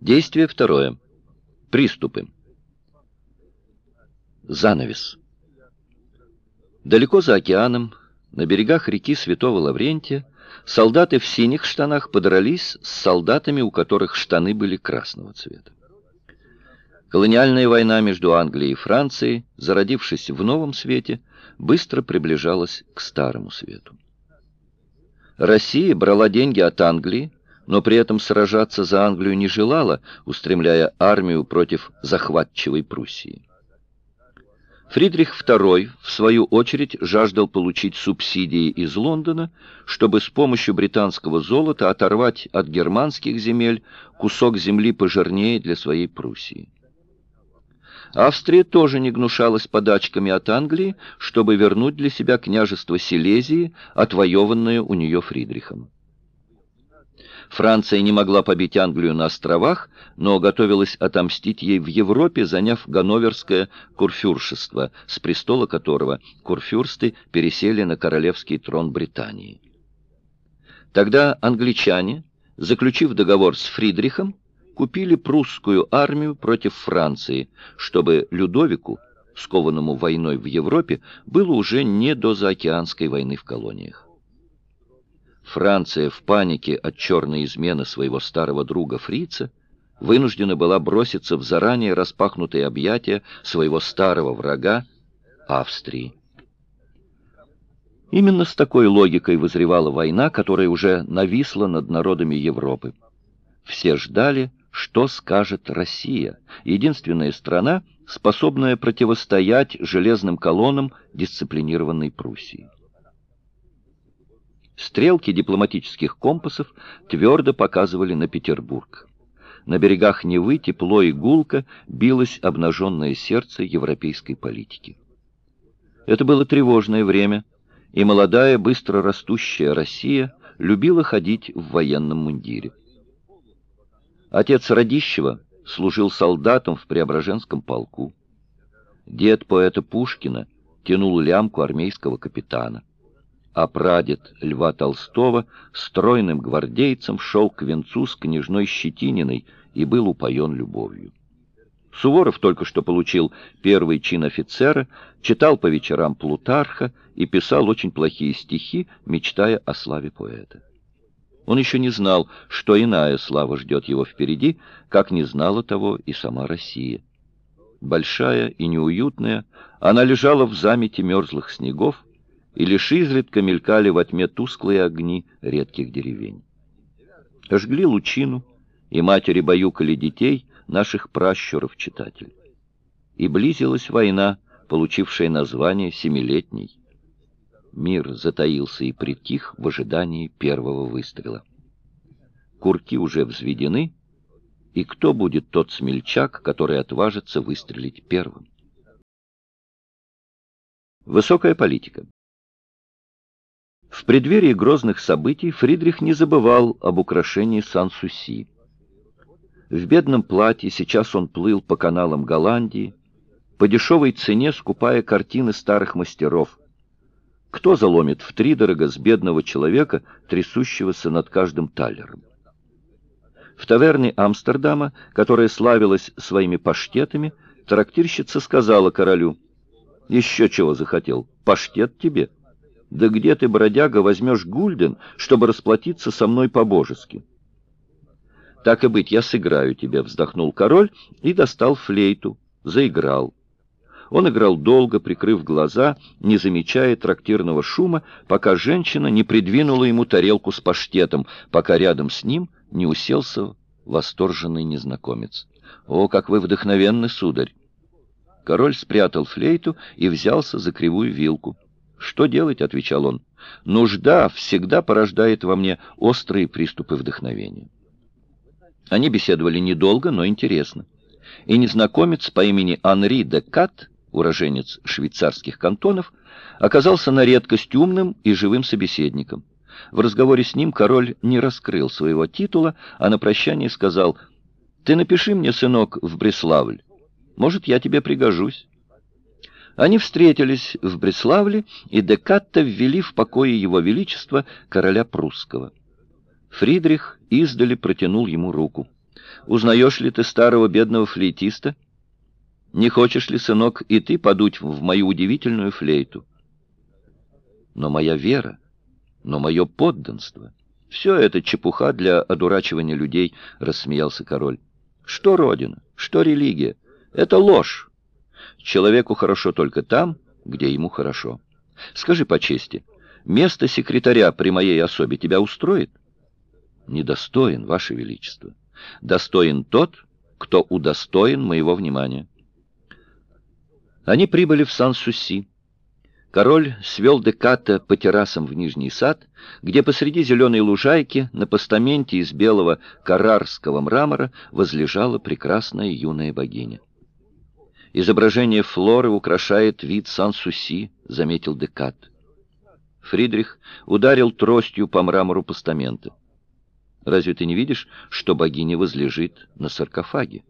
Действие второе. Приступы. Занавес. Далеко за океаном, на берегах реки Святого Лаврентия, солдаты в синих штанах подрались с солдатами, у которых штаны были красного цвета. Колониальная война между Англией и Францией, зародившись в новом свете, быстро приближалась к старому свету. Россия брала деньги от Англии, но при этом сражаться за Англию не желала, устремляя армию против захватчивой Пруссии. Фридрих II, в свою очередь, жаждал получить субсидии из Лондона, чтобы с помощью британского золота оторвать от германских земель кусок земли пожирнее для своей Пруссии. Австрия тоже не гнушалась подачками от Англии, чтобы вернуть для себя княжество Силезии, отвоеванное у нее Фридрихом. Франция не могла побить Англию на островах, но готовилась отомстить ей в Европе, заняв ганноверское курфюршество, с престола которого курфюрсты пересели на королевский трон Британии. Тогда англичане, заключив договор с Фридрихом, купили прусскую армию против Франции, чтобы Людовику, скованному войной в Европе, было уже не до заокеанской войны в колониях. Франция в панике от черной измены своего старого друга Фрица вынуждена была броситься в заранее распахнутые объятия своего старого врага Австрии. Именно с такой логикой вызревала война, которая уже нависла над народами Европы. Все ждали, что скажет Россия, единственная страна, способная противостоять железным колоннам дисциплинированной Пруссии. Стрелки дипломатических компасов твердо показывали на Петербург. На берегах Невы тепло и гулко билось обнаженное сердце европейской политики. Это было тревожное время, и молодая, быстро растущая Россия любила ходить в военном мундире. Отец Радищева служил солдатом в Преображенском полку. Дед поэта Пушкина тянул лямку армейского капитана. А прадед Льва Толстого стройным гвардейцем шел к венцу с княжной Щетининой и был упоен любовью. Суворов только что получил первый чин офицера, читал по вечерам Плутарха и писал очень плохие стихи, мечтая о славе поэта. Он еще не знал, что иная слава ждет его впереди, как не знала того и сама Россия. Большая и неуютная, она лежала в замете мерзлых снегов, и лишь изредка мелькали во тьме тусклые огни редких деревень. Жгли лучину, и матери баюкали детей, наших пращуров-читателей. И близилась война, получившая название «Семилетней». Мир затаился и притих в ожидании первого выстрела. Курки уже взведены, и кто будет тот смельчак, который отважится выстрелить первым? Высокая политика. В преддверии грозных событий Фридрих не забывал об украшении Сан-Суси. В бедном платье сейчас он плыл по каналам Голландии, по дешевой цене скупая картины старых мастеров, кто заломит втридорога с бедного человека, трясущегося над каждым талером? В таверне Амстердама, которая славилась своими паштетами, трактирщица сказала королю, «Еще чего захотел? Паштет тебе? Да где ты, бродяга, возьмешь гульден, чтобы расплатиться со мной по-божески?» «Так и быть, я сыграю тебе», — вздохнул король и достал флейту, заиграл. Он играл долго, прикрыв глаза, не замечая трактирного шума, пока женщина не придвинула ему тарелку с паштетом, пока рядом с ним не уселся восторженный незнакомец. «О, как вы вдохновенны, сударь!» Король спрятал флейту и взялся за кривую вилку. «Что делать?» — отвечал он. «Нужда всегда порождает во мне острые приступы вдохновения». Они беседовали недолго, но интересно. И незнакомец по имени Анри де Кат уроженец швейцарских кантонов, оказался на редкость умным и живым собеседником. В разговоре с ним король не раскрыл своего титула, а на прощание сказал «Ты напиши мне, сынок, в Бреславль. Может, я тебе пригожусь». Они встретились в Бреславле, и Декатта ввели в покое его величества короля прусского. Фридрих издали протянул ему руку. Узнаешь ли ты старого бедного флейтиста? Не хочешь ли, сынок, и ты подуть в мою удивительную флейту? Но моя вера, но мое подданство — все это чепуха для одурачивания людей, — рассмеялся король. Что родина, что религия — это ложь. Человеку хорошо только там, где ему хорошо. Скажи по чести, место секретаря при моей особе тебя устроит? Недостоин, Ваше Величество. Достоин тот, кто удостоен моего внимания. Они прибыли в Сан-Суси. Король свел Деката по террасам в Нижний сад, где посреди зеленой лужайки на постаменте из белого карарского мрамора возлежала прекрасная юная богиня. «Изображение Флоры украшает вид Сан-Суси», — заметил Декат. Фридрих ударил тростью по мрамору постамента. «Разве ты не видишь, что богиня возлежит на саркофаге?»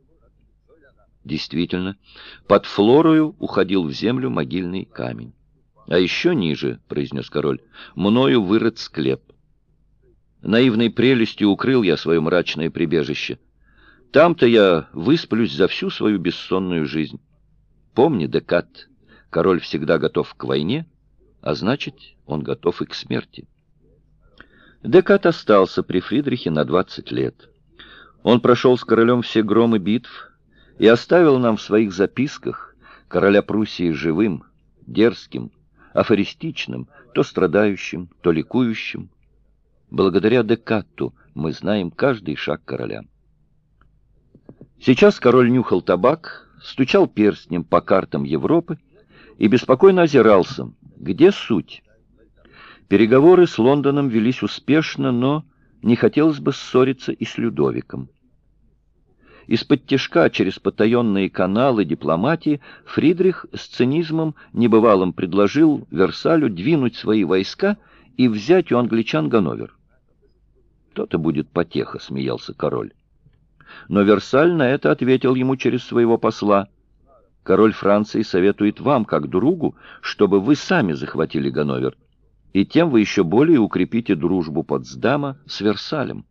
Действительно, под Флорою уходил в землю могильный камень. «А еще ниже», — произнес король, — «мною вырыт склеп. Наивной прелестью укрыл я свое мрачное прибежище. Там-то я высплюсь за всю свою бессонную жизнь». Помни, Декат, король всегда готов к войне, а значит, он готов и к смерти. Декат остался при Фридрихе на 20 лет. Он прошел с королем все громы битв и оставил нам в своих записках короля Пруссии живым, дерзким, афористичным, то страдающим, то ликующим. Благодаря Декатту мы знаем каждый шаг короля. Сейчас король нюхал табак, стучал перстнем по картам Европы и беспокойно озирался. Где суть? Переговоры с Лондоном велись успешно, но не хотелось бы ссориться и с Людовиком. Из-под тяжка через потаенные каналы дипломатии Фридрих с цинизмом небывалым предложил Версалю двинуть свои войска и взять у англичан Ганновер. «То-то будет потеха», — смеялся король но Версаль на это ответил ему через своего посла. Король Франции советует вам, как другу, чтобы вы сами захватили Ганновер, и тем вы еще более укрепите дружбу Потсдама с Версалем.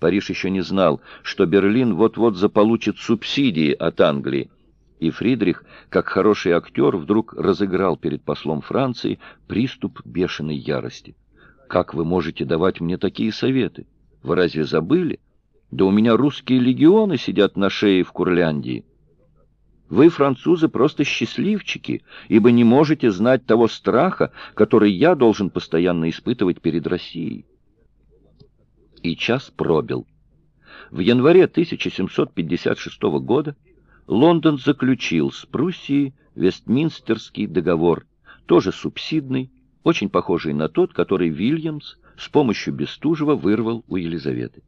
Париж еще не знал, что Берлин вот-вот заполучит субсидии от Англии, и Фридрих, как хороший актер, вдруг разыграл перед послом Франции приступ бешеной ярости. «Как вы можете давать мне такие советы? Вы разве забыли?» Да у меня русские легионы сидят на шее в Курляндии. Вы, французы, просто счастливчики, ибо не можете знать того страха, который я должен постоянно испытывать перед Россией. И час пробил. В январе 1756 года Лондон заключил с Пруссией Вестминстерский договор, тоже субсидный, очень похожий на тот, который Вильямс с помощью Бестужева вырвал у Елизаветы.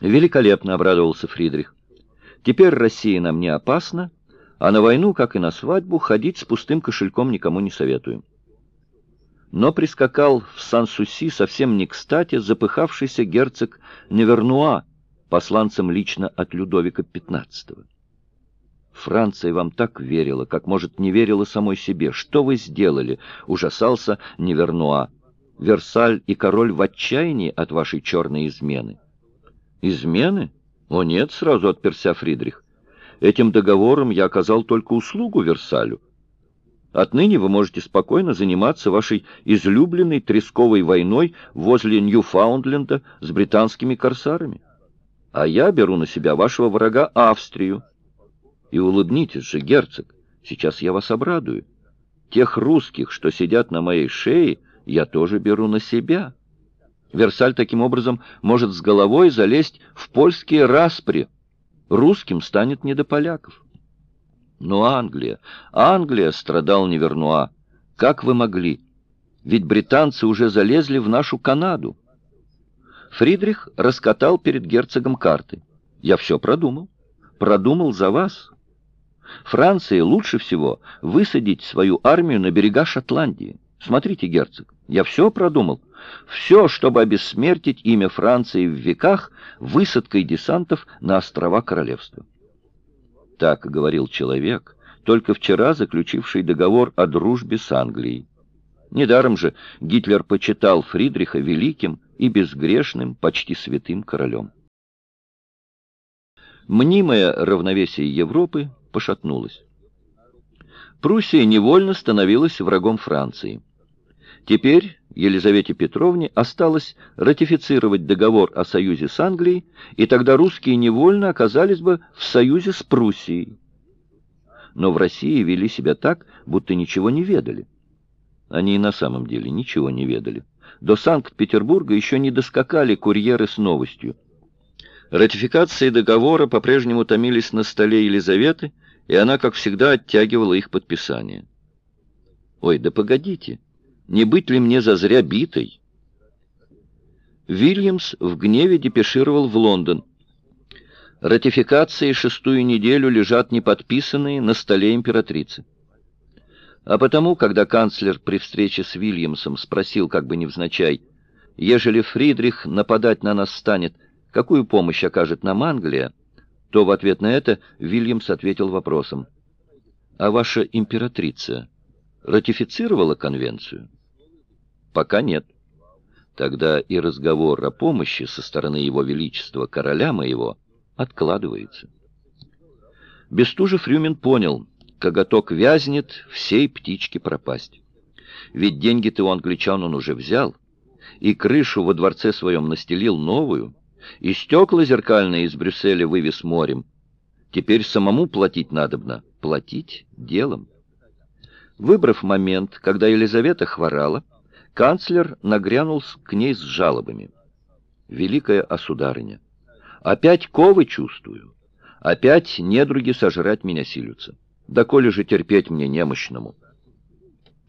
Великолепно обрадовался Фридрих. Теперь Россия нам не опасна, а на войну, как и на свадьбу, ходить с пустым кошельком никому не советуем. Но прискакал в Сан-Суси совсем не кстати запыхавшийся герцог Невернуа, посланцем лично от Людовика XV. Франция вам так верила, как, может, не верила самой себе. Что вы сделали? Ужасался Невернуа. Версаль и король в отчаянии от вашей черной измены. Измены? О нет, сразу отперся Фридрих. Этим договором я оказал только услугу Версалю. Отныне вы можете спокойно заниматься вашей излюбленной тресковой войной возле Ньюфаундленда с британскими корсарами. А я беру на себя вашего врага Австрию. И улыбнитесь же, герцог, сейчас я вас обрадую. Тех русских, что сидят на моей шее, я тоже беру на себя». Версаль таким образом может с головой залезть в польские распри. Русским станет не до поляков. Но Англия, Англия, страдал Невернуа. Как вы могли? Ведь британцы уже залезли в нашу Канаду. Фридрих раскатал перед герцогом карты. Я все продумал. Продумал за вас. Франции лучше всего высадить свою армию на берега Шотландии. Смотрите, герцог, я все продумал. Все, чтобы обессмертить имя Франции в веках высадкой десантов на острова королевства. Так говорил человек, только вчера заключивший договор о дружбе с Англией. Недаром же Гитлер почитал Фридриха великим и безгрешным, почти святым королем. Мнимое равновесие Европы пошатнулось. Пруссия невольно становилась врагом Франции. Теперь Елизавете Петровне осталось ратифицировать договор о союзе с Англией, и тогда русские невольно оказались бы в союзе с Пруссией. Но в России вели себя так, будто ничего не ведали. Они и на самом деле ничего не ведали. До Санкт-Петербурга еще не доскакали курьеры с новостью. Ратификации договора по-прежнему томились на столе Елизаветы, и она, как всегда, оттягивала их подписание. «Ой, да погодите!» Не быть ли мне зазря битой? Вильямс в гневе депешировал в Лондон. Ратификации шестую неделю лежат неподписанные на столе императрицы. А потому, когда канцлер при встрече с Вильямсом спросил как бы невзначай, ежели Фридрих нападать на нас станет, какую помощь окажет нам Англия, то в ответ на это Вильямс ответил вопросом. «А ваша императрица ратифицировала конвенцию?» Пока нет. Тогда и разговор о помощи со стороны его величества, короля моего, откладывается. Бестужев Рюмин понял, коготок вязнет, всей птичке пропасть. Ведь деньги-то у англичан он уже взял, и крышу во дворце своем настелил новую, и стекла зеркальные из Брюсселя вывез морем. Теперь самому платить надобно, платить делом. Выбрав момент, когда Елизавета хворала, Канцлер нагрянул к ней с жалобами. «Великая осударыня, опять ковы чувствую, опять недруги сожрать меня силются. Да коли же терпеть мне немощному?»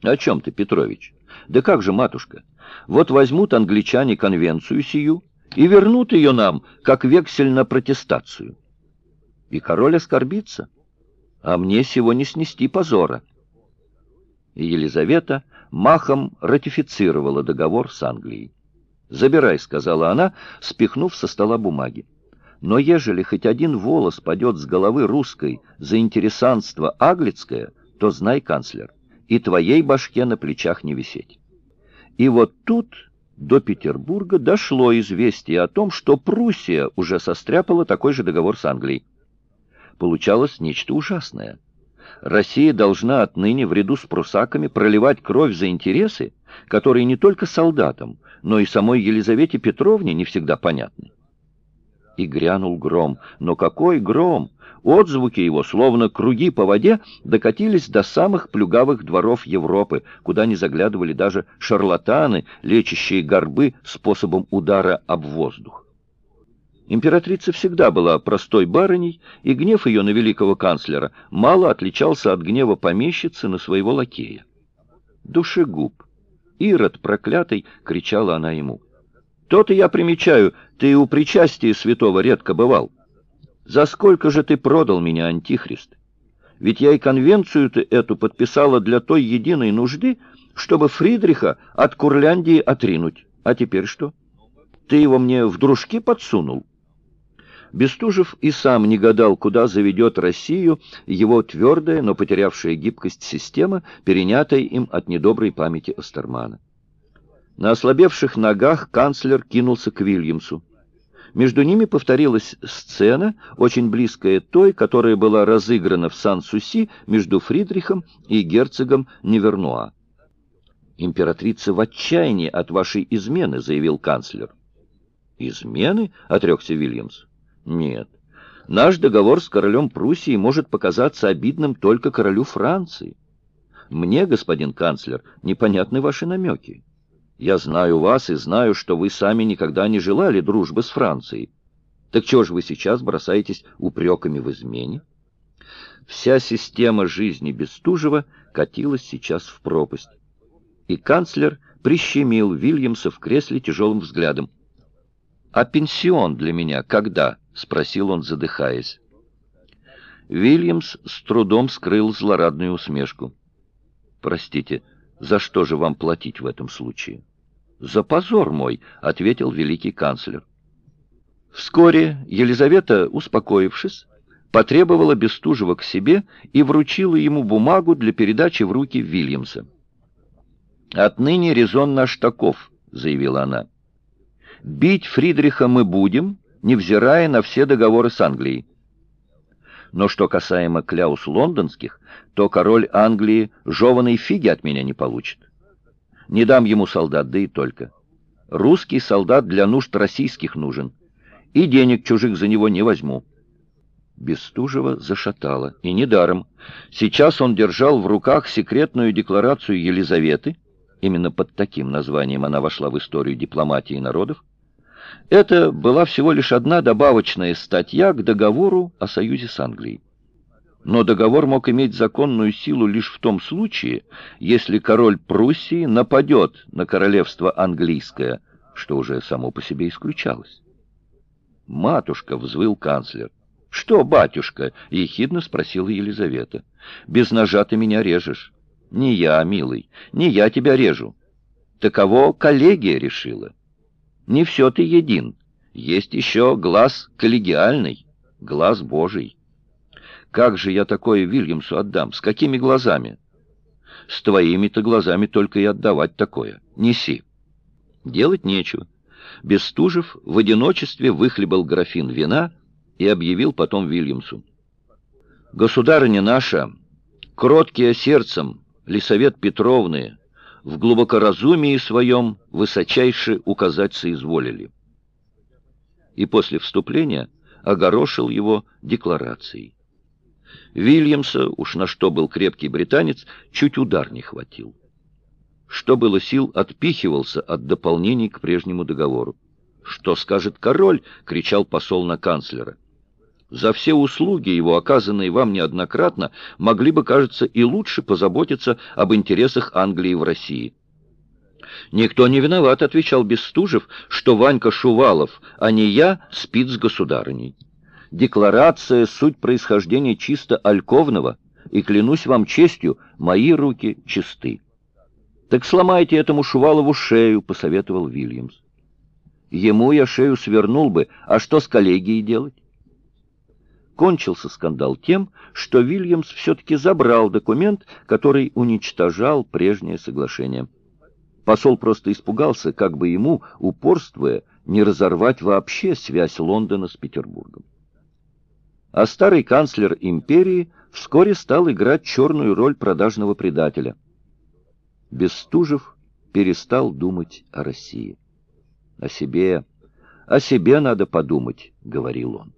«О чем ты, Петрович? Да как же, матушка, вот возьмут англичане конвенцию сию и вернут ее нам, как вексель на протестацию. И король оскорбится, а мне сего не снести позора». И Елизавета махом ратифицировала договор с Англией. «Забирай», — сказала она, спихнув со стола бумаги. «Но ежели хоть один волос падет с головы русской за интересанство аглицкое, то знай, канцлер, и твоей башке на плечах не висеть». И вот тут до Петербурга дошло известие о том, что Пруссия уже состряпала такой же договор с Англией. Получалось нечто ужасное — Россия должна отныне в ряду с прусаками проливать кровь за интересы, которые не только солдатам, но и самой Елизавете Петровне не всегда понятны. И грянул гром. Но какой гром! Отзвуки его, словно круги по воде, докатились до самых плюгавых дворов Европы, куда не заглядывали даже шарлатаны, лечащие горбы способом удара об воздух. Императрица всегда была простой барыней, и гнев ее на великого канцлера мало отличался от гнева помещицы на своего лакея. «Душегуб! Ирод проклятый!» — кричала она ему. «То-то я примечаю, ты у причастия святого редко бывал. За сколько же ты продал меня, антихрист? Ведь я и конвенцию-то эту подписала для той единой нужды, чтобы Фридриха от Курляндии отринуть. А теперь что? Ты его мне в дружки подсунул?» Бестужев и сам не гадал, куда заведет Россию его твердая, но потерявшая гибкость система, перенятая им от недоброй памяти Остермана. На ослабевших ногах канцлер кинулся к Вильямсу. Между ними повторилась сцена, очень близкая той, которая была разыграна в Сан-Суси между Фридрихом и герцогом Невернуа. «Императрица в отчаянии от вашей измены», — заявил канцлер. «Измены?» — отрекся Вильямс. Нет. Наш договор с королем Пруссии может показаться обидным только королю Франции. Мне, господин канцлер, непонятны ваши намеки. Я знаю вас и знаю, что вы сами никогда не желали дружбы с Францией. Так чего же вы сейчас бросаетесь упреками в измене? Вся система жизни Бестужева катилась сейчас в пропасть. И канцлер прищемил Вильямса в кресле тяжелым взглядом. «А пенсион для меня когда?» — спросил он, задыхаясь. Вильямс с трудом скрыл злорадную усмешку. «Простите, за что же вам платить в этом случае?» «За позор мой», — ответил великий канцлер. Вскоре Елизавета, успокоившись, потребовала Бестужева к себе и вручила ему бумагу для передачи в руки Вильямса. «Отныне резон наш таков», — заявила она. Бить Фридриха мы будем, невзирая на все договоры с Англией. Но что касаемо кляус лондонских, то король Англии жеваной фиги от меня не получит. Не дам ему солдат, да и только. Русский солдат для нужд российских нужен, и денег чужих за него не возьму. Бестужева зашатала, и недаром. Сейчас он держал в руках секретную декларацию Елизаветы, именно под таким названием она вошла в историю дипломатии народов, это была всего лишь одна добавочная статья к договору о союзе с Англией. Но договор мог иметь законную силу лишь в том случае, если король Пруссии нападет на королевство английское, что уже само по себе исключалось. «Матушка!» — взвыл канцлер. «Что, батюшка?» — ехидно спросила Елизавета. «Без ножа ты меня режешь». «Не я, милый, не я тебя режу. Таково коллегия решила». Не все ты един. Есть еще глаз коллегиальный, глаз Божий. Как же я такое Вильямсу отдам? С какими глазами? С твоими-то глазами только и отдавать такое. Неси. Делать нечего. Бестужев в одиночестве выхлебал графин вина и объявил потом Вильямсу. «Государыня наша, кроткие сердцем, Лисавет Петровны, в глубокоразумии своем высочайше указать соизволили. И после вступления огорошил его декларацией. Вильямса, уж на что был крепкий британец, чуть удар не хватил. Что было сил, отпихивался от дополнений к прежнему договору. «Что скажет король?» — кричал посол на канцлера. За все услуги его, оказанные вам неоднократно, могли бы, кажется, и лучше позаботиться об интересах Англии в России. «Никто не виноват», — отвечал Бестужев, — «что Ванька Шувалов, а не я, спит с государыней. Декларация — суть происхождения чисто альковного, и, клянусь вам честью, мои руки чисты». «Так сломайте этому Шувалову шею», — посоветовал Вильямс. «Ему я шею свернул бы, а что с коллегией делать?» Кончился скандал тем, что Вильямс все-таки забрал документ, который уничтожал прежнее соглашение. Посол просто испугался, как бы ему, упорствуя, не разорвать вообще связь Лондона с Петербургом. А старый канцлер империи вскоре стал играть черную роль продажного предателя. Бестужев перестал думать о России. «О себе, о себе надо подумать», — говорил он.